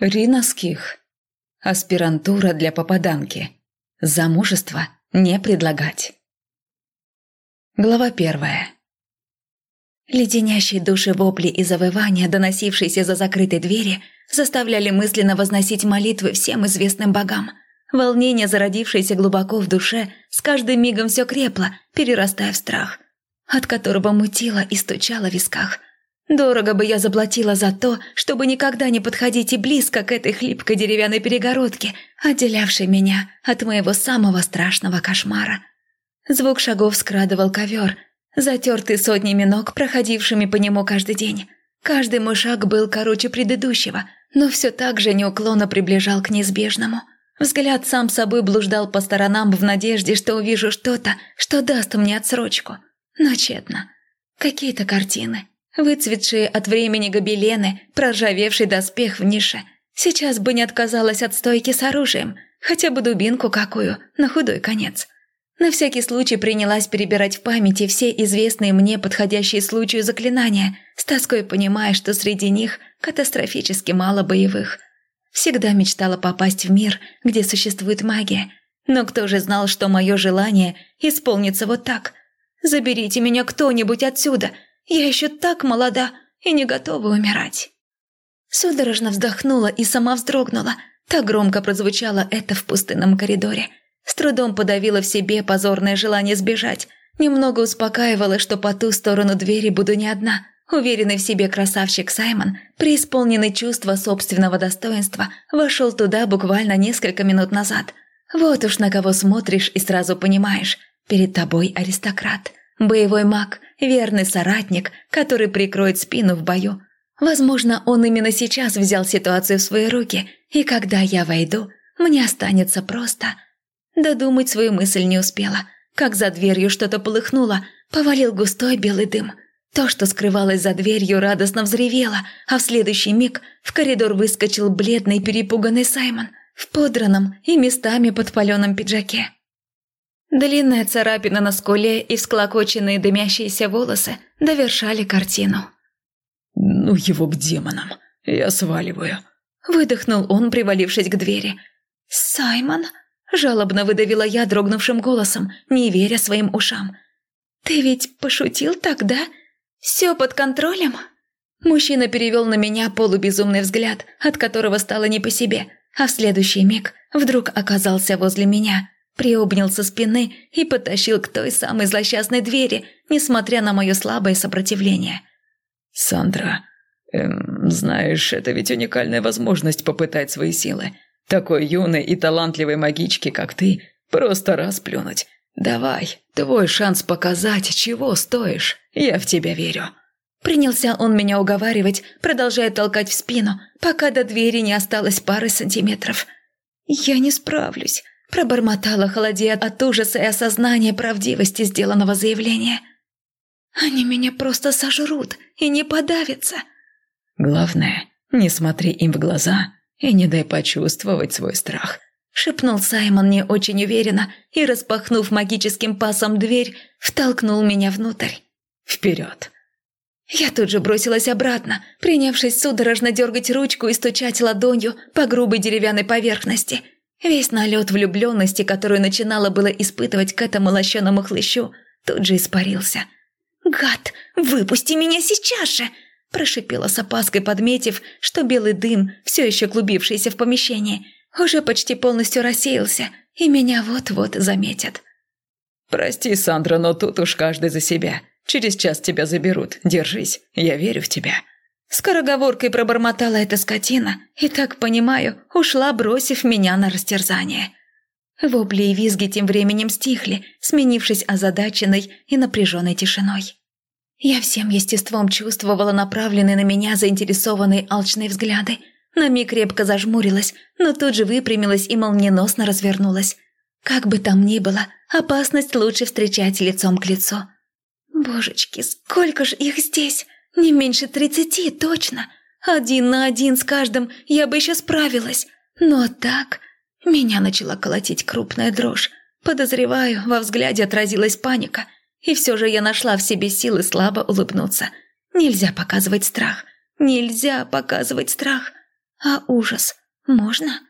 Риноских. Аспирантура для попаданки. Замужество не предлагать. Глава первая. Леденящие души вопли и завывания, доносившиеся за закрытой двери, заставляли мысленно возносить молитвы всем известным богам. Волнение, зародившееся глубоко в душе, с каждым мигом все крепло, перерастая в страх, от которого мутило и стучало в висках. Дорого бы я заплатила за то, чтобы никогда не подходить и близко к этой хлипкой деревянной перегородке, отделявшей меня от моего самого страшного кошмара. Звук шагов скрадывал ковер – затертый сотнями ног, проходившими по нему каждый день. Каждый мой шаг был короче предыдущего, но все так же неуклонно приближал к неизбежному. Взгляд сам собой блуждал по сторонам в надежде, что увижу что-то, что даст мне отсрочку. Но тщетно. Какие-то картины, выцветшие от времени гобелены, проржавевший доспех в нише. Сейчас бы не отказалась от стойки с оружием, хотя бы дубинку какую, на худой конец. На всякий случай принялась перебирать в памяти все известные мне подходящие случаю заклинания, с тоской понимая, что среди них катастрофически мало боевых. Всегда мечтала попасть в мир, где существует магия. Но кто же знал, что мое желание исполнится вот так? «Заберите меня кто-нибудь отсюда! Я еще так молода и не готова умирать!» Судорожно вздохнула и сама вздрогнула. Так громко прозвучало это в пустынном коридоре – с трудом подавила в себе позорное желание сбежать. Немного успокаивала, что по ту сторону двери буду не одна. Уверенный в себе красавчик Саймон, преисполненный чувства собственного достоинства, вошел туда буквально несколько минут назад. Вот уж на кого смотришь и сразу понимаешь. Перед тобой аристократ, боевой маг, верный соратник, который прикроет спину в бою. Возможно, он именно сейчас взял ситуацию в свои руки, и когда я войду, мне останется просто Додумать свою мысль не успела. Как за дверью что-то полыхнуло, повалил густой белый дым. То, что скрывалось за дверью, радостно взревело, а в следующий миг в коридор выскочил бледный перепуганный Саймон в подранном и местами подпаленном пиджаке. Длинная царапина на скуле и всклокоченные дымящиеся волосы довершали картину. «Ну его к демонам, я сваливаю», – выдохнул он, привалившись к двери. «Саймон?» Жалобно выдавила я дрогнувшим голосом, не веря своим ушам. «Ты ведь пошутил тогда? Все под контролем?» Мужчина перевел на меня полубезумный взгляд, от которого стало не по себе, а в следующий миг вдруг оказался возле меня, приобнял со спины и потащил к той самой злосчастной двери, несмотря на мое слабое сопротивление. «Сандра, эм, знаешь, это ведь уникальная возможность попытать свои силы. Такой юной и талантливой магичке, как ты, просто расплюнуть. Давай, твой шанс показать, чего стоишь. Я в тебя верю». Принялся он меня уговаривать, продолжая толкать в спину, пока до двери не осталось пары сантиметров. «Я не справлюсь», – пробормотала, холодея от ужаса и осознания правдивости сделанного заявления. «Они меня просто сожрут и не подавятся». «Главное, не смотри им в глаза и не дай почувствовать свой страх», – шепнул Саймон не очень уверенно и, распахнув магическим пасом дверь, втолкнул меня внутрь. «Вперед!» Я тут же бросилась обратно, принявшись судорожно дергать ручку и стучать ладонью по грубой деревянной поверхности. Весь налет влюбленности, которую начинала было испытывать к этому лощеному хлыщу, тут же испарился. «Гад, выпусти меня сейчас же!» Прошипела с опаской, подметив, что белый дым, все еще клубившийся в помещении, уже почти полностью рассеялся, и меня вот-вот заметят. «Прости, Сандра, но тут уж каждый за себя. Через час тебя заберут. Держись, я верю в тебя». Скороговоркой пробормотала эта скотина, и, так понимаю, ушла, бросив меня на растерзание. Вопли и визги тем временем стихли, сменившись озадаченной и напряженной тишиной. Я всем естеством чувствовала направленные на меня заинтересованные алчные взгляды. На миг крепко зажмурилась, но тут же выпрямилась и молниеносно развернулась. Как бы там ни было, опасность лучше встречать лицом к лицу. Божечки, сколько же их здесь? Не меньше тридцати, точно. Один на один с каждым я бы еще справилась. Но так... Меня начала колотить крупная дрожь. Подозреваю, во взгляде отразилась паника. И все же я нашла в себе силы слабо улыбнуться. Нельзя показывать страх. Нельзя показывать страх. А ужас можно?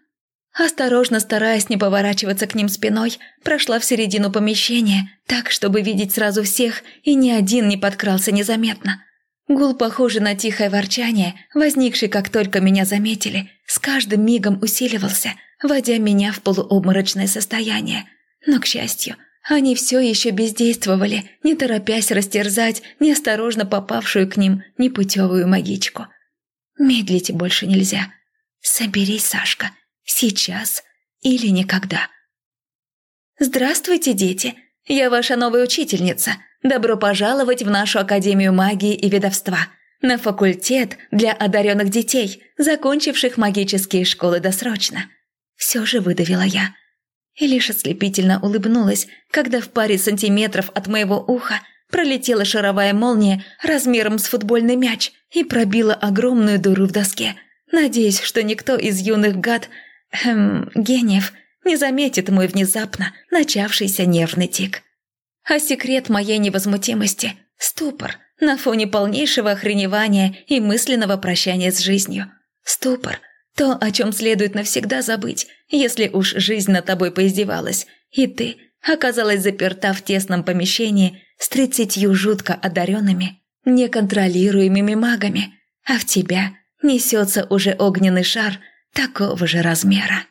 Осторожно, стараясь не поворачиваться к ним спиной, прошла в середину помещения, так, чтобы видеть сразу всех, и ни один не подкрался незаметно. Гул, похожий на тихое ворчание, возникший, как только меня заметили, с каждым мигом усиливался, вводя меня в полуобморочное состояние. Но, к счастью, они все еще бездействовали, не торопясь растерзать неосторожно попавшую к ним непутевую магичку. Медлить больше нельзя. Соберись, Сашка, сейчас или никогда. Здравствуйте, дети. Я ваша новая учительница. Добро пожаловать в нашу Академию магии и ведовства, на факультет для одаренных детей, закончивших магические школы досрочно. Все же выдавила я. И лишь ослепительно улыбнулась, когда в паре сантиметров от моего уха пролетела шаровая молния размером с футбольный мяч и пробила огромную дыру в доске. Надеюсь, что никто из юных гад, эм, гениев, не заметит мой внезапно начавшийся нервный тик. А секрет моей невозмутимости – ступор на фоне полнейшего охреневания и мысленного прощания с жизнью. Ступор – то, о чем следует навсегда забыть, если уж жизнь над тобой поиздевалась, и ты оказалась заперта в тесном помещении с тридцатью жутко одаренными, неконтролируемыми магами, а в тебя несется уже огненный шар такого же размера.